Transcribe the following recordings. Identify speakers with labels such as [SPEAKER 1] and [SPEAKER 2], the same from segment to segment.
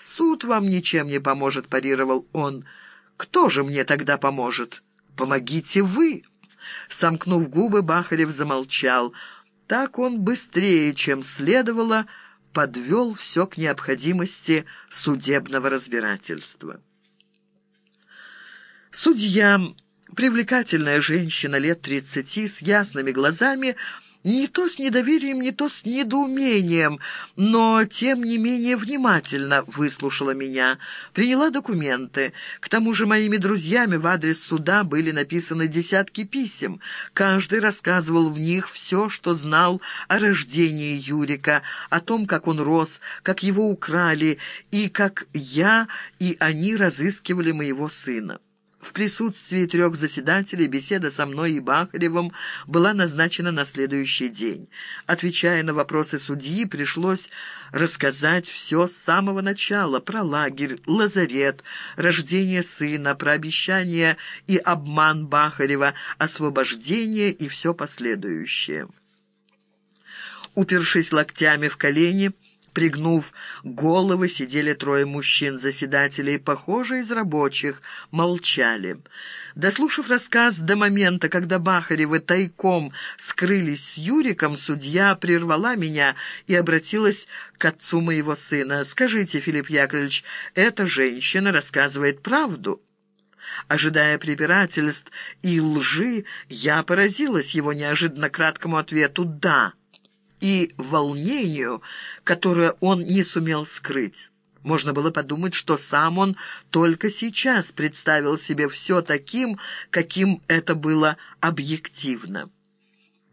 [SPEAKER 1] «Суд вам ничем не поможет», — парировал он. «Кто же мне тогда поможет? Помогите вы!» Сомкнув губы, Бахарев замолчал. Так он быстрее, чем следовало, подвел все к необходимости судебного разбирательства. Судья, привлекательная женщина лет тридцати, с ясными глазами, не то с недоверием, не то с недоумением, но, тем не менее, внимательно выслушала меня, приняла документы. К тому же моими друзьями в адрес суда были написаны десятки писем. Каждый рассказывал в них все, что знал о рождении Юрика, о том, как он рос, как его украли, и как я и они разыскивали моего сына. В присутствии трех заседателей беседа со мной и Бахаревым была назначена на следующий день. Отвечая на вопросы судьи, пришлось рассказать все с самого начала про лагерь, лазарет, рождение сына, про обещание и обман Бахарева, освобождение и все последующее. Упершись локтями в колени, Пригнув головы, сидели трое мужчин-заседателей, похоже, из рабочих, молчали. Дослушав рассказ до момента, когда Бахаревы тайком скрылись с Юриком, судья прервала меня и обратилась к отцу моего сына. «Скажите, Филипп Яковлевич, эта женщина рассказывает правду?» Ожидая препирательств и лжи, я поразилась его неожиданно краткому ответу «да» и волнению, которое он не сумел скрыть. Можно было подумать, что сам он только сейчас представил себе все таким, каким это было объективно.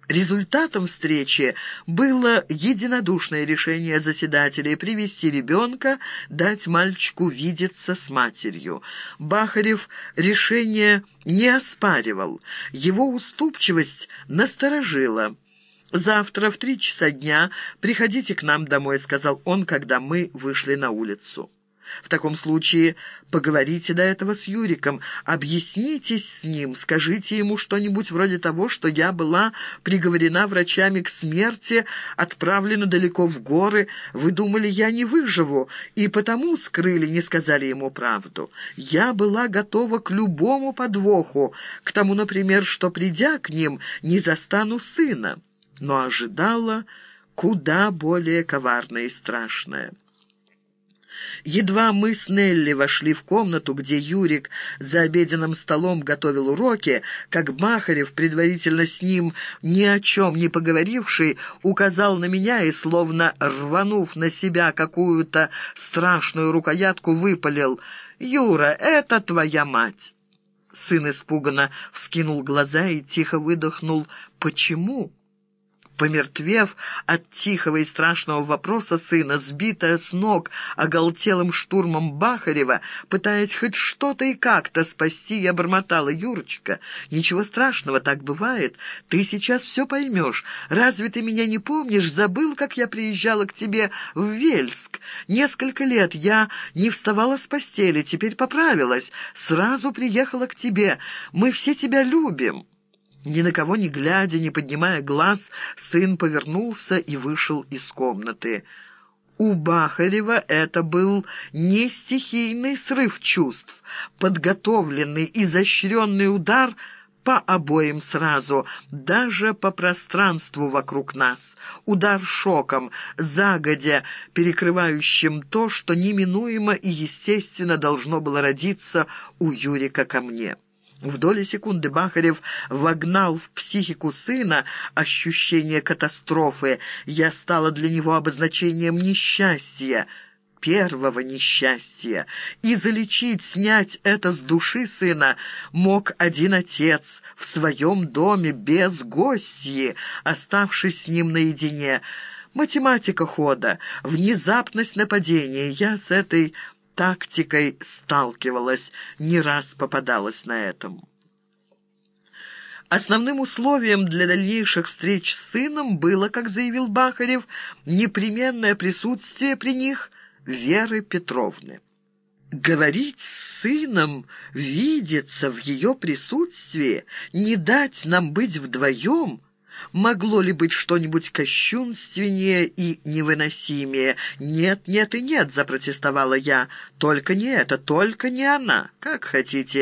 [SPEAKER 1] Результатом встречи было единодушное решение заседателей привести ребенка, дать мальчику видеться с матерью. Бахарев решение не оспаривал, его уступчивость насторожила. «Завтра в три часа дня приходите к нам домой», — сказал он, когда мы вышли на улицу. «В таком случае поговорите до этого с Юриком, объяснитесь с ним, скажите ему что-нибудь вроде того, что я была приговорена врачами к смерти, отправлена далеко в горы, вы думали, я не выживу, и потому скрыли, не сказали ему правду. Я была готова к любому подвоху, к тому, например, что, придя к ним, не застану сына» но ожидала куда более коварное и страшное. Едва мы с Нелли вошли в комнату, где Юрик за обеденным столом готовил уроки, как Бахарев, предварительно с ним ни о чем не поговоривший, указал на меня и, словно рванув на себя какую-то страшную рукоятку, выпалил «Юра, это твоя мать!» Сын испуганно вскинул глаза и тихо выдохнул «Почему?» Помертвев от тихого и страшного вопроса сына, сбитая с ног оголтелым штурмом Бахарева, пытаясь хоть что-то и как-то спасти, я бормотала. «Юрочка, ничего страшного, так бывает. Ты сейчас все поймешь. Разве ты меня не помнишь? Забыл, как я приезжала к тебе в Вельск? Несколько лет я не вставала с постели, теперь поправилась. Сразу приехала к тебе. Мы все тебя любим». Ни на кого не глядя, не поднимая глаз, сын повернулся и вышел из комнаты. У Бахарева это был не стихийный срыв чувств, подготовленный, изощренный удар по обоим сразу, даже по пространству вокруг нас. Удар шоком, загодя, перекрывающим то, что неминуемо и естественно должно было родиться у Юрика ко мне. В доли секунды Бахарев вогнал в психику сына ощущение катастрофы. Я стала для него обозначением несчастья, первого несчастья. И залечить, снять это с души сына мог один отец в своем доме без гостьи, оставшись с ним наедине. Математика хода, внезапность нападения. Я с этой тактикой сталкивалась, не раз попадалась на этом. Основным условием для дальнейших встреч с сыном было, как заявил Бахарев, непременное присутствие при них Веры Петровны. Говорить с сыном, видеться в ее присутствии, не дать нам быть вдвоем — Могло ли быть что-нибудь кощунственнее и невыносимее? «Нет, нет и нет», — запротестовала я. «Только не это, только не она. Как хотите,